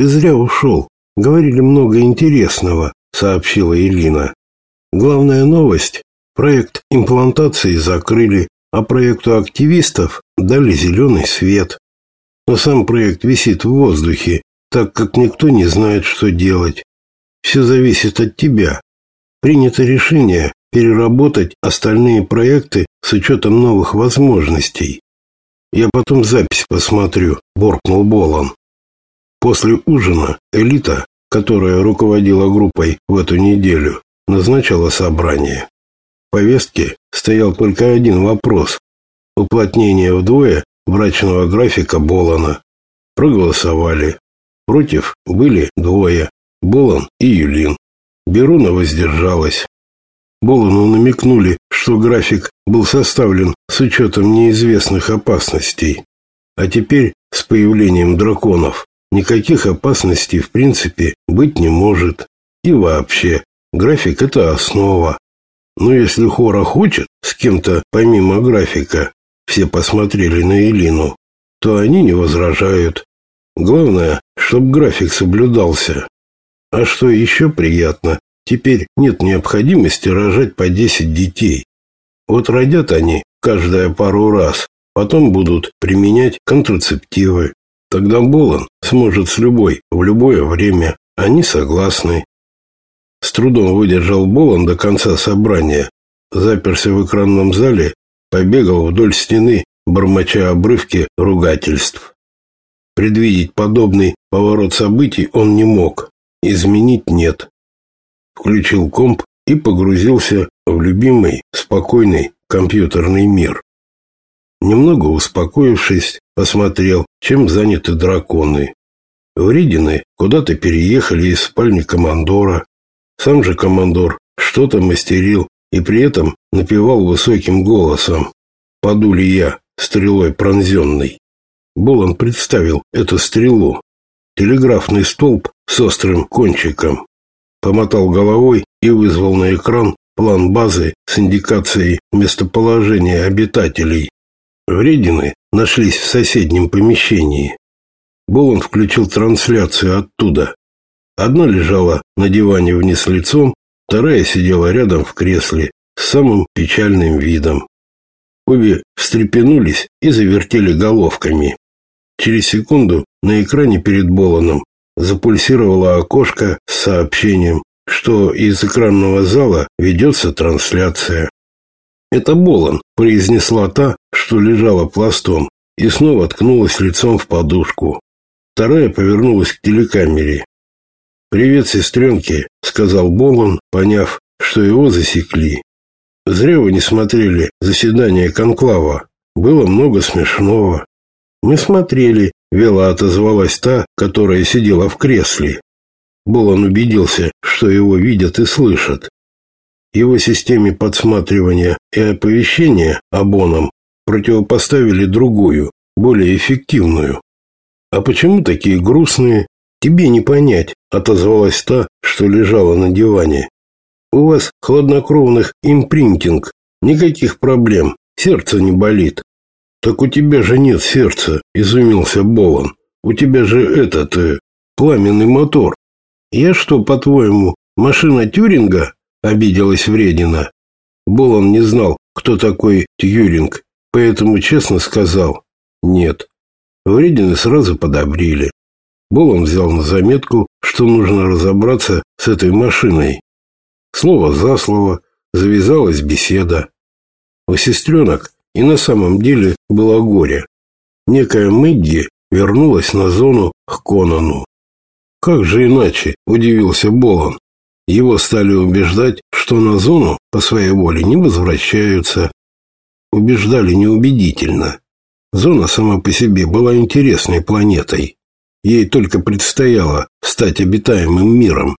«Ты зря ушел. Говорили много интересного», — сообщила Элина. «Главная новость — проект имплантации закрыли, а проекту активистов дали зеленый свет. Но сам проект висит в воздухе, так как никто не знает, что делать. Все зависит от тебя. Принято решение переработать остальные проекты с учетом новых возможностей. Я потом запись посмотрю, буркнул Болон. После ужина элита, которая руководила группой в эту неделю, назначила собрание. В повестке стоял только один вопрос – уплотнение вдвое брачного графика Болона. Проголосовали. Против были двое – Болон и Юлин. Беруна воздержалась. Болону намекнули, что график был составлен с учетом неизвестных опасностей. А теперь, с появлением драконов, никаких опасностей в принципе быть не может. И вообще, график – это основа. Но если Хора хочет с кем-то помимо графика, все посмотрели на Элину, то они не возражают. Главное, чтобы график соблюдался. А что еще приятно, теперь нет необходимости рожать по 10 детей. Вот родят они каждая пару раз, потом будут применять контрацептивы. Тогда Болон сможет с любой в любое время. Они согласны. С трудом выдержал Болон до конца собрания. Заперся в экранном зале, побегал вдоль стены, бормоча обрывки ругательств. Предвидеть подобный поворот событий он не мог. Изменить нет. Включил комп и погрузился в любимый, спокойный компьютерный мир. Немного успокоившись, посмотрел, чем заняты драконы. Вридины куда-то переехали из спальни командора. Сам же командор что-то мастерил и при этом напевал высоким голосом. «Паду ли я, стрелой пронзенный?» Болон представил эту стрелу. Телеграфный столб с острым кончиком. Помотал головой и вызвал на экран план базы с индикацией местоположения обитателей. Вредины нашлись в соседнем помещении. Болон включил трансляцию оттуда. Одна лежала на диване вниз лицом, вторая сидела рядом в кресле с самым печальным видом. Обе встрепенулись и завертели головками. Через секунду на экране перед Болоном запульсировало окошко с сообщением, что из экранного зала ведется трансляция. «Это Болон», – произнесла та, что лежала пластом, и снова ткнулась лицом в подушку. Вторая повернулась к телекамере. «Привет, сестренки», — сказал Болон, поняв, что его засекли. «Зря вы не смотрели заседание конклава. Было много смешного». «Мы смотрели», — вело отозвалась та, которая сидела в кресле. Болон убедился, что его видят и слышат. Его системе подсматривания и оповещения обоном противопоставили другую, более эффективную. «А почему такие грустные? Тебе не понять», — отозвалась та, что лежала на диване. «У вас хладнокровных импринтинг, никаких проблем, сердце не болит». «Так у тебя же нет сердца», — изумился Болон. «У тебя же этот, э, пламенный мотор». «Я что, по-твоему, машина Тюринга?» — обиделась Вредина. Болон не знал, кто такой Тьюринг, поэтому честно сказал «нет». Вредины сразу подобрели. Болон взял на заметку, что нужно разобраться с этой машиной. Слово за слово завязалась беседа. У сестренок и на самом деле было горе. Некая Мэдди вернулась на зону к Конану. Как же иначе, удивился Болон. Его стали убеждать, что на зону по своей воле не возвращаются. Убеждали неубедительно. Зона сама по себе была интересной планетой. Ей только предстояло стать обитаемым миром.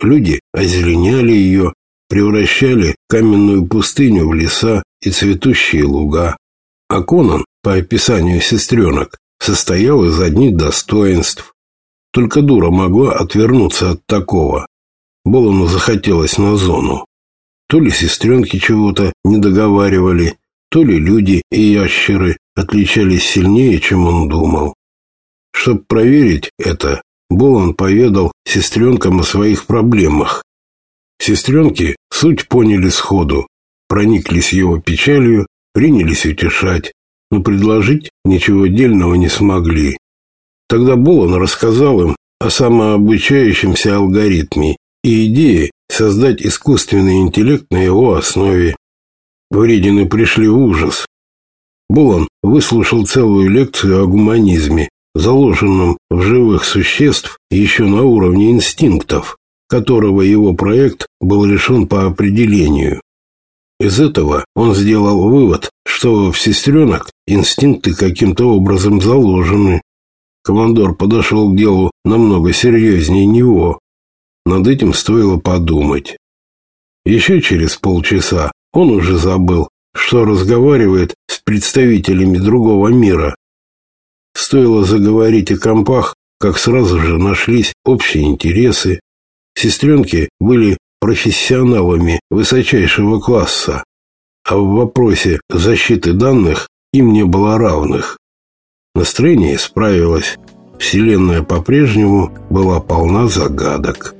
Люди озеленяли ее, превращали каменную пустыню в леса и цветущие луга. А Конан, по описанию сестренок, состоял из одних достоинств. Только дура могла отвернуться от такого. Болону захотелось на зону. То ли сестренки чего-то не договаривали, то ли люди и ящеры отличались сильнее, чем он думал. Чтобы проверить это, Болон поведал сестренкам о своих проблемах. Сестренки суть поняли сходу, прониклись его печалью, принялись утешать, но предложить ничего дельного не смогли. Тогда Болон рассказал им о самообучающемся алгоритме и идее создать искусственный интеллект на его основе. Вредины пришли в ужас. Болон выслушал целую лекцию о гуманизме, заложенном в живых существ еще на уровне инстинктов, которого его проект был лишен по определению. Из этого он сделал вывод, что в сестренок инстинкты каким-то образом заложены. Командор подошел к делу намного серьезнее него. Над этим стоило подумать. Еще через полчаса он уже забыл, что разговаривает с представителями другого мира. Стоило заговорить о компах, как сразу же нашлись общие интересы. Сестренки были профессионалами высочайшего класса, а в вопросе защиты данных им не было равных. Настроение справилось. Вселенная по-прежнему была полна загадок.